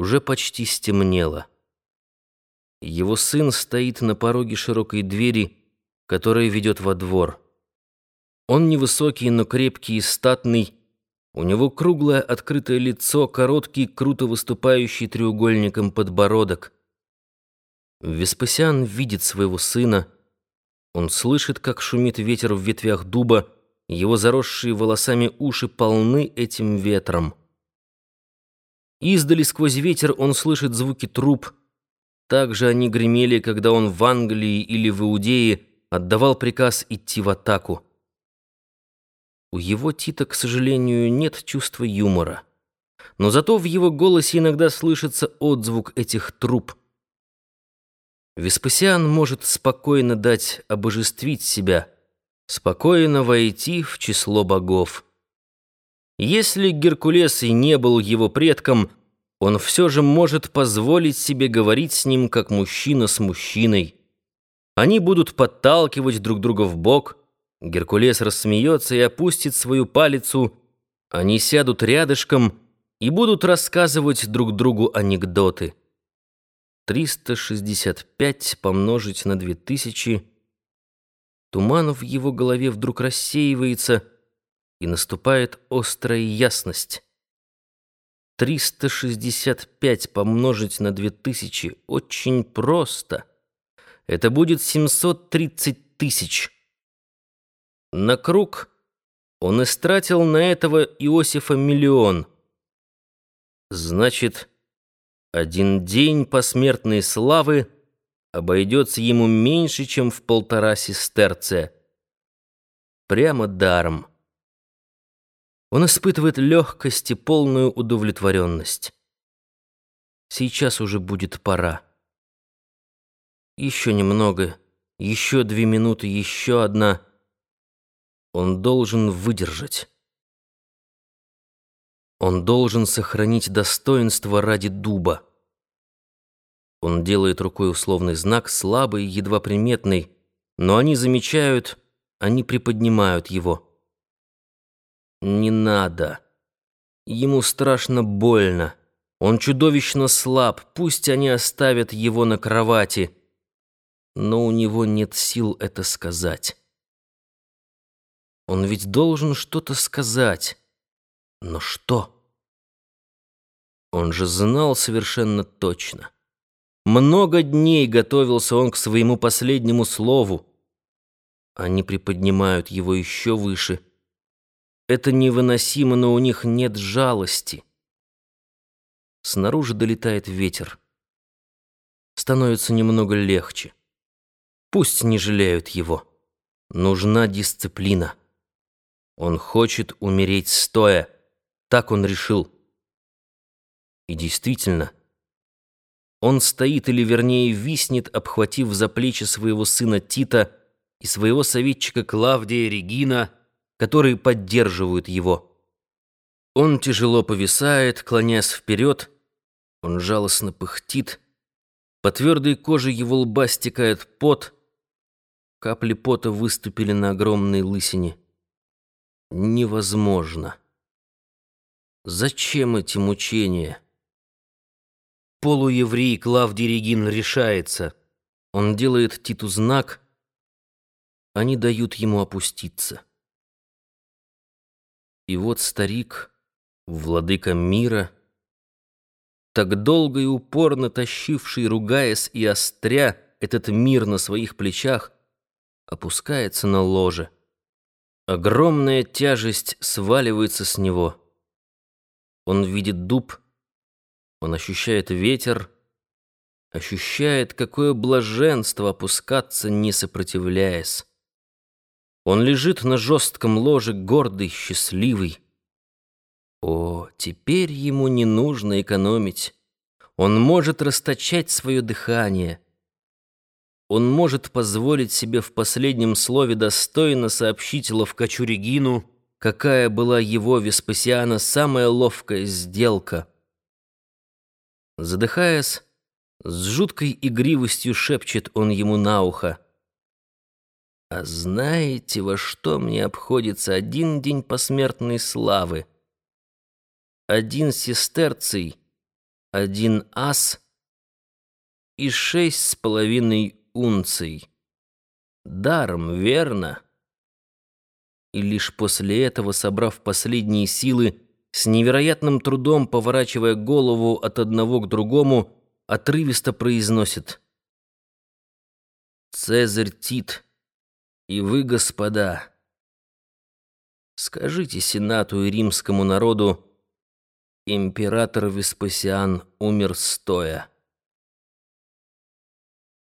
Уже почти стемнело. Его сын стоит на пороге широкой двери, которая ведет во двор. Он невысокий, но крепкий и статный. У него круглое открытое лицо, короткий, круто выступающий треугольником подбородок. Веспасиан видит своего сына. Он слышит, как шумит ветер в ветвях дуба, его заросшие волосами уши полны этим ветром. Издали сквозь ветер он слышит звуки труб. Также они гремели, когда он в Англии или в Иудее отдавал приказ идти в атаку. У его Тита, к сожалению, нет чувства юмора. Но зато в его голосе иногда слышится отзвук этих труб. Веспасиан может спокойно дать обожествить себя, спокойно войти в число богов. Если Геркулес и не был его предком, он все же может позволить себе говорить с ним как мужчина с мужчиной. Они будут подталкивать друг друга в бок. Геркулес рассмеется и опустит свою палицу. Они сядут рядышком и будут рассказывать друг другу анекдоты. 365 помножить на 2000. Туман в его голове вдруг рассеивается — и наступает острая ясность. 365 помножить на 2000 очень просто. Это будет 730 тысяч. На круг он истратил на этого Иосифа миллион. Значит, один день посмертной славы обойдется ему меньше, чем в полтора сестерция. Прямо даром. Он испытывает легкость и полную удовлетворенность. Сейчас уже будет пора. Еще немного, еще две минуты, еще одна. Он должен выдержать. Он должен сохранить достоинство ради дуба. Он делает рукой условный знак, слабый, едва приметный, но они замечают, они приподнимают его. Не надо. Ему страшно больно. Он чудовищно слаб. Пусть они оставят его на кровати. Но у него нет сил это сказать. Он ведь должен что-то сказать. Но что? Он же знал совершенно точно. Много дней готовился он к своему последнему слову. Они приподнимают его еще выше — это невыносимо, но у них нет жалости. Снаружи долетает ветер. Становится немного легче. Пусть не жалеют его. Нужна дисциплина. Он хочет умереть стоя. Так он решил. И действительно, он стоит, или вернее виснет, обхватив за плечи своего сына Тита и своего советчика Клавдия Регина, которые поддерживают его. Он тяжело повисает, клонясь вперед, он жалостно пыхтит, по твердой коже его лба стекает пот, капли пота выступили на огромной лысине. Невозможно. Зачем эти мучения? Полуеврей Клавдий Регин решается. Он делает Титу знак, они дают ему опуститься. И вот старик, владыка мира, так долго и упорно тащивший, ругаясь и остря, этот мир на своих плечах, опускается на ложе. Огромная тяжесть сваливается с него. Он видит дуб, он ощущает ветер, ощущает, какое блаженство опускаться, не сопротивляясь. Он лежит на жестком ложе, гордый, счастливый. О, теперь ему не нужно экономить. Он может расточать свое дыхание. Он может позволить себе в последнем слове достойно сообщить ловкачу Регину, какая была его Веспасиана самая ловкая сделка. Задыхаясь, с жуткой игривостью шепчет он ему на ухо. А знаете, во что мне обходится один день посмертной славы? Один сестерций один ас и шесть с половиной унций. Даром, верно? И лишь после этого, собрав последние силы, с невероятным трудом поворачивая голову от одного к другому, отрывисто произносит «Цезарь Тит, и вы, господа, скажите Сенату и римскому народу, император Веспасиан умер стоя».